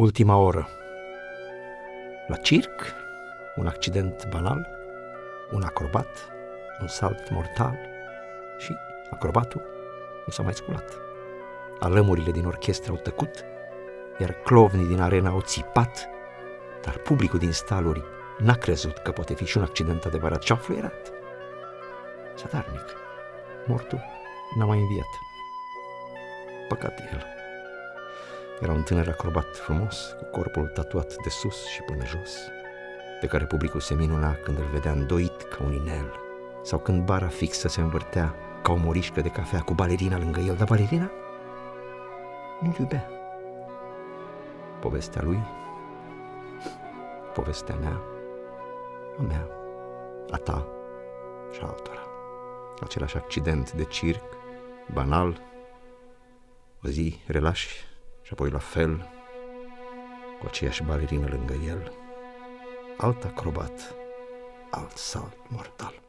Ultima oră. La circ, un accident banal, un acrobat, un salt mortal și acrobatul nu s-a mai sculat. Alămurile din orchestră au tăcut, iar clovnii din arena au țipat, dar publicul din staluri n-a crezut că poate fi și un accident adevărat și a fluierat. Sadarnic, mortul n-a mai înviat. Păcat el. Era un tânăr acrobat frumos, cu corpul tatuat de sus și până jos, de care publicul se minuna când îl vedea îndoit ca un inel, sau când bara fixă se învârtea ca o morișcă de cafea cu balerina lângă el, dar balerina nu iubea. Povestea lui, povestea mea, a mea, a ta și a altora. Același accident de circ, banal, o zi relași și apoi la fel, cu aceeași balerină lângă el, alt acrobat, alt salt mortal.